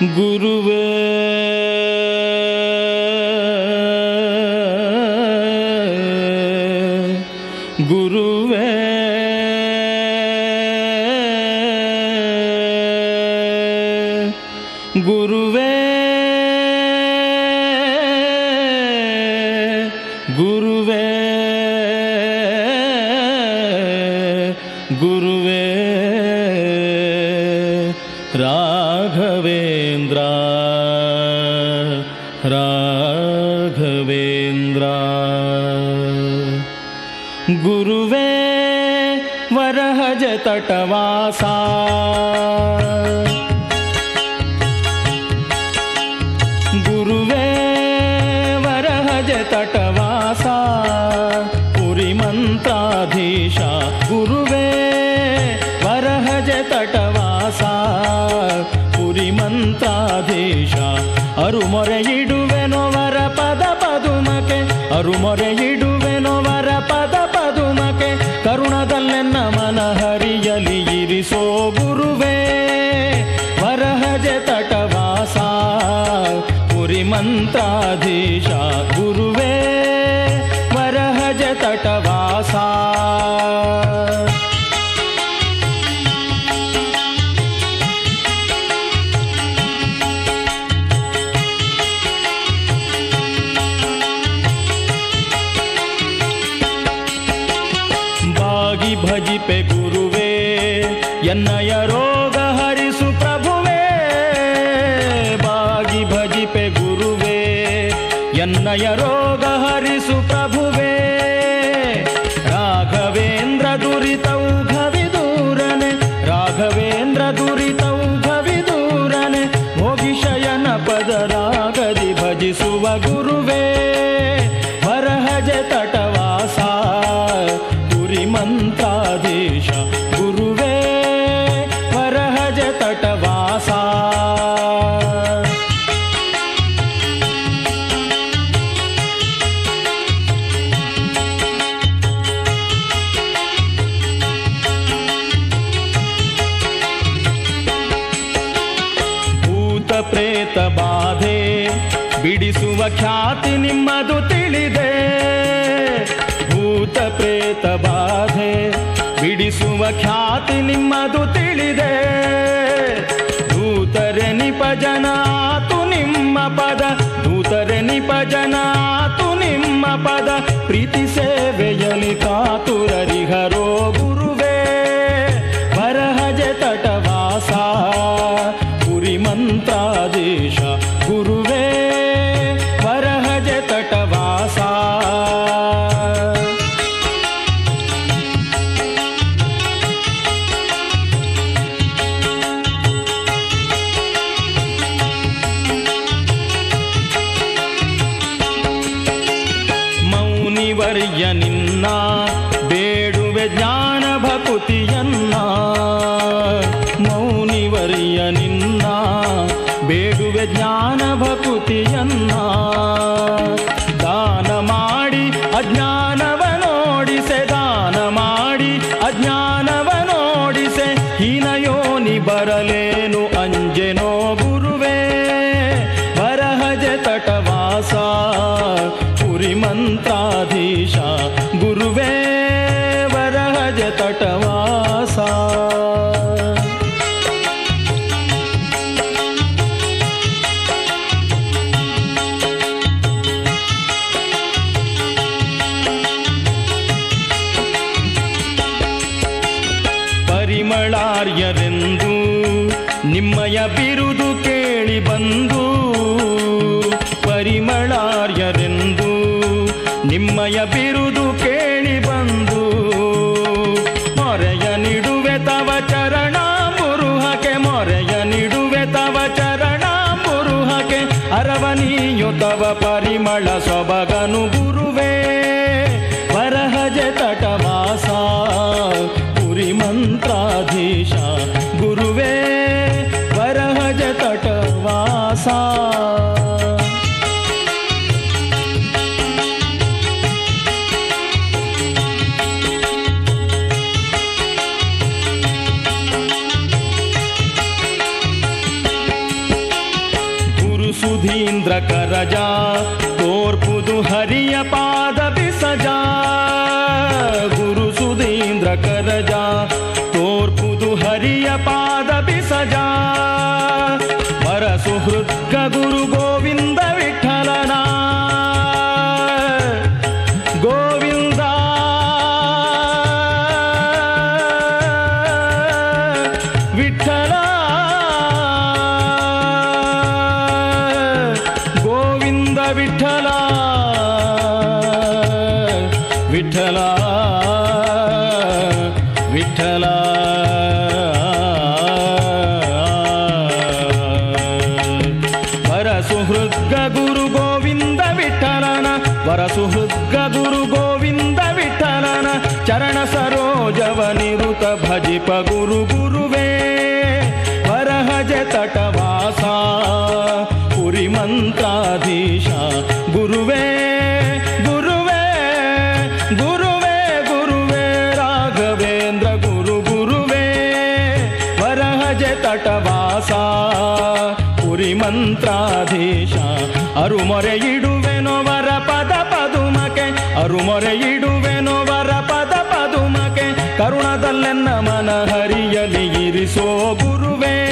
Guru Ve, Guru Ve. Raghavendra. Raghavendra. गुरुवे वरहज तटवासा। गुरुवे वरहज तटवासा। पुरिमन्त्राधीशा गुरुवे वरहज तट ಪುರಿ ಮಂತ್ರಾಧೀಶ ಅರುಮೊರೆ ಇಡುವೆನೋ ವರ ಪದ ಪದುಮಕೆ ಅರುಮೊರೆ ಇಡುವೆನೋ ವರ ಪದ ಪದುಮಕೆ, ಕರುಣದಲ್ಲೆನ್ನ ಮನ ಹರಿಯಲಿ ಇರಿಸೋ ಗುರುವೇ. ವರಹಜ ತಟವಾಸ ಪುರಿ ಮಂತ್ರಾಧೀಶ ಗುರುವೇ ಭಜಿಪೆ ಗುರುವೇ ಎನ್ನಯ ರೋಗ ಹರಿಸು ಪ್ರಭುವೇ ಬಾಗಿ ಭಜಿಪೆ ಗುರುವೇ ಎನ್ನಯ ರೋಗ ಬಾಧೆ ಬಿಡಿಸುವ ಖ್ಯಾತಿ ನಿಮ್ಮದು ತಿಳಿದೆ. ಭೂತ ಪ್ರೇತ ಬಾಧೆ ಬಿಡಿಸುವ ಖ್ಯಾತಿ ನಿಮ್ಮದು ತಿಳಿದೆ. ದೂತರೆ ನಿಪಜನಾತು ನಿಮ್ಮ ಪದ, ದೂತರೆ ನಿಪಜನಾತು ನಿಮ್ಮ ಪದ, ಪ್ರೀತಿ ಮೌನಿವರ್ಯ ನಿನ್ನ ಬೇಡುವೆ ಜ್ಞಾನ ಭಕುತಿಯನ್ನ ಮೌನಿವರ್ಯ ನಿನ್ನ ಬೇಡುವೆ ಜ್ಞಾನ ಭಕುತಿಯನ್ನ ದಾನ ಮಾಡಿ ಅಜ್ಞಾನವ ನಿಮ್ಮಯ ಬಿರುದು ಕೇಳಿ ಬಂದು, ಪರಿಮಳಾರ್ಯರೆಂದು ನಿಮ್ಮಯ ಬಿರುದು ಕೇಳಿ ಬಂದು, ಮೊರೆಯ ನಿಡುವೆ ತವ ಚರಣ ಮುರುಹಕೆ, ಮೊರೆಯ ನಿಡುವೆ ತವ ಚರಣ ಮುರುಹಕೆ ಅರವನೀಯು ತವ ಪರಿಮಳ ಸೊಬಗನು इन्द्रकरजा विठ्ठला विठ्ठला परसुहृद्गुरुगोविन्द विठ्ठलन परसुहृद्गुरुगोविन्द विठलन चरणसरोजवनिरुत भजिप गुरुगुरुवे परहजतटवासा उरिमन्त्राधीशा ಗುರುವೇ ಗುರುವೇ ಗುರುವೇ ಗುರುವೇ, ರಾಘವೇಂದ್ರ ಗುರು, ಗುರುವೇ, ವರಹಜ ತಟವಾಸ, ಪುರಿ ಮಂತ್ರಾಧೀಶ, ಅರುಮೊರೆ ಇಡುವೆನೋ ವರ ಪದ ಪದುಮಕೆ, ಅರುಮೊರೆ ಇಡುವೆನೋ ವರ ಪದ ಪದುಮಕೆ, ಕರುಣದಲ್ಲೆನ್ನ ಮನ ಹರಿಯಲಿ ಇರಿಸೋ ಗುರುವೇ.